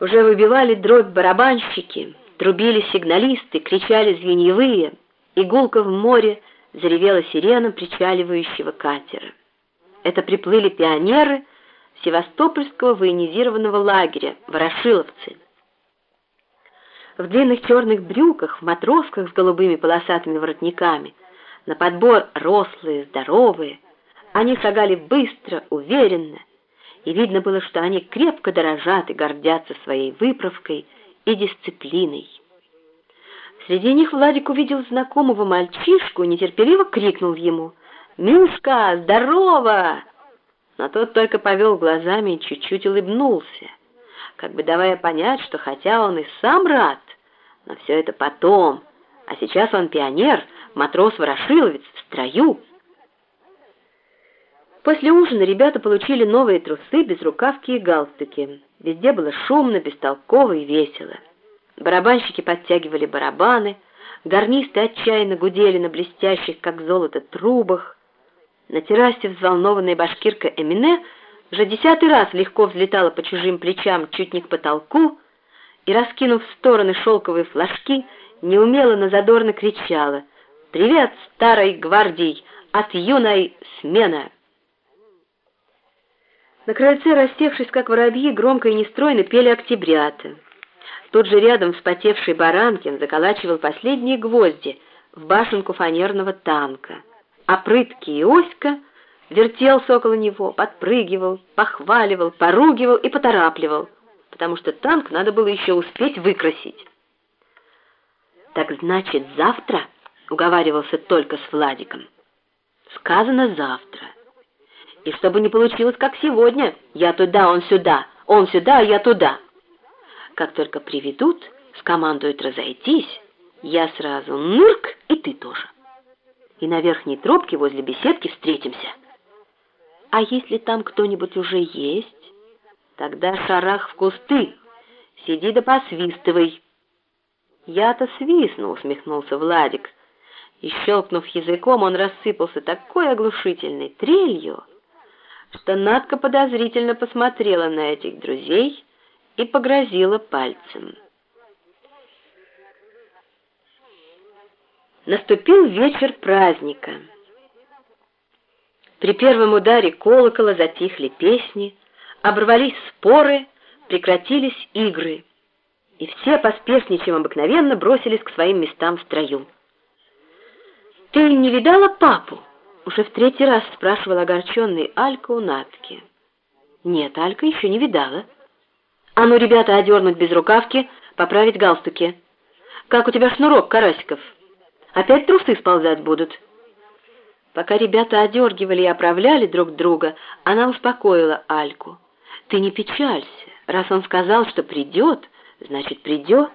Уже выбивали дробь барабанщики, трубили сигналисты, кричали звеньевые, и гулко в море заревела сирена причаливающего катера. Это приплыли пионеры Севастопольского военизированного лагеря, ворошиловцы. В длинных черных брюках, в матросках с голубыми полосатыми воротниками, на подбор рослые, здоровые, они шагали быстро, уверенно, и видно было, что они крепко дорожат и гордятся своей выправкой и дисциплиной. Среди них Владик увидел знакомого мальчишку и нетерпеливо крикнул ему «Мишка, здорово!» Но тот только повел глазами и чуть-чуть улыбнулся, как бы давая понять, что хотя он и сам рад, но все это потом, а сейчас он пионер, матрос-ворошиловец в строю. После ужина ребята получили новые трусы, безрукавки и галстуки. Везде было шумно, бестолково и весело. Барабанщики подтягивали барабаны, гарнисты отчаянно гудели на блестящих, как золото, трубах. На террасе взволнованная башкирка Эмине уже десятый раз легко взлетала по чужим плечам чуть не к потолку и, раскинув в стороны шелковые флажки, неумело, но задорно кричала «Привет, старой гвардии, от юной смены!» На крыльце, растевшись как воробьи, громко и нестройно пели октябрята. Тут же рядом вспотевший Баранкин заколачивал последние гвозди в башенку фанерного танка, а прыткий Оська вертелся около него, подпрыгивал, похваливал, поругивал и поторапливал, потому что танк надо было еще успеть выкрасить. «Так значит, завтра?» — уговаривался только с Владиком. «Сказано завтра». И чтобы не получилось, как сегодня, я туда, он сюда, он сюда, а я туда. Как только приведут, скомандуют разойтись, я сразу нырк, и ты тоже. И на верхней тропке возле беседки встретимся. А если там кто-нибудь уже есть, тогда шарах в кусты, сиди да посвистывай. Я-то свистну, усмехнулся Владик. И щелкнув языком, он рассыпался такой оглушительной трелью, что Надка подозрительно посмотрела на этих друзей и погрозила пальцем. Наступил вечер праздника. При первом ударе колокола затихли песни, оборвались споры, прекратились игры, и все поспешнее, чем обыкновенно, бросились к своим местам в строю. «Ты не видала папу?» Уже в третий раз спрашивал огорченный Алька у Натки. Нет, Алька еще не видала. А ну, ребята, одернуть без рукавки, поправить галстуки. Как у тебя шнурок, Карасиков? Опять трусы сползать будут? Пока ребята одергивали и оправляли друг друга, она успокоила Альку. Ты не печалься. Раз он сказал, что придет, значит, придет.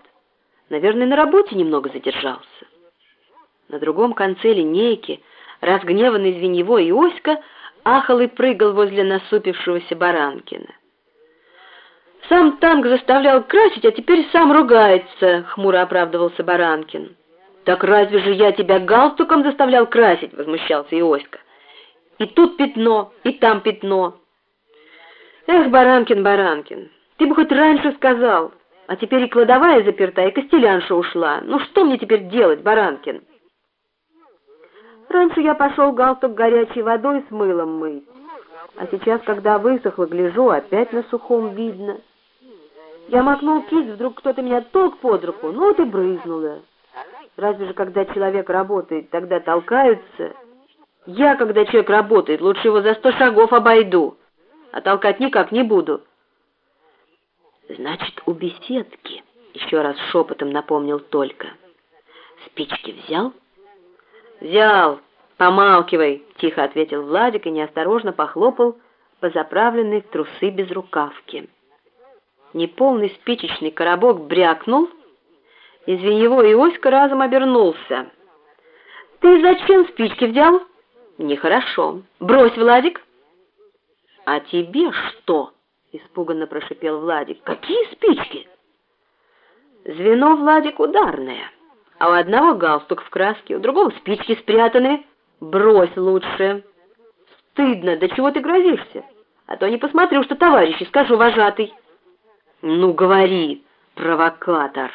Наверное, на работе немного задержался. На другом конце линейки разгневанный Звеньевой и Оська ахал и прыгал возле насупившегося Баранкина. «Сам танк заставлял красить, а теперь сам ругается», — хмуро оправдывался Баранкин. «Так разве же я тебя галстуком заставлял красить?» — возмущался Иоська. «И тут пятно, и там пятно». «Эх, Баранкин, Баранкин, ты бы хоть раньше сказал, а теперь и кладовая заперта, и костелянша ушла. Ну что мне теперь делать, Баранкин?» Раньше я пошел галстук горячей водой с мылом мыть, а сейчас, когда высохло, гляжу, опять на сухом видно. Я макнул кисть, вдруг кто-то меня толк под руку, ну вот и брызнуло. Разве же, когда человек работает, тогда толкаются? Я, когда человек работает, лучше его за сто шагов обойду, а толкать никак не буду. Значит, у беседки, еще раз шепотом напомнил только. Спички взял? «Взял! Помалкивай!» — тихо ответил Владик и неосторожно похлопал по заправленной в трусы без рукавки. Неполный спичечный коробок брякнул, и Звеньевой Иоська разом обернулся. «Ты зачем спички взял?» «Нехорошо. Брось, Владик!» «А тебе что?» — испуганно прошипел Владик. «Какие спички?» «Звено, Владик, ударное» а у одного галстук в краске, у другого спички спрятаны. Брось лучше. Стыдно, до чего ты грозишься? А то не посмотрю, что товарищи, скажу, вожатый. «Ну, говори, провокатор!»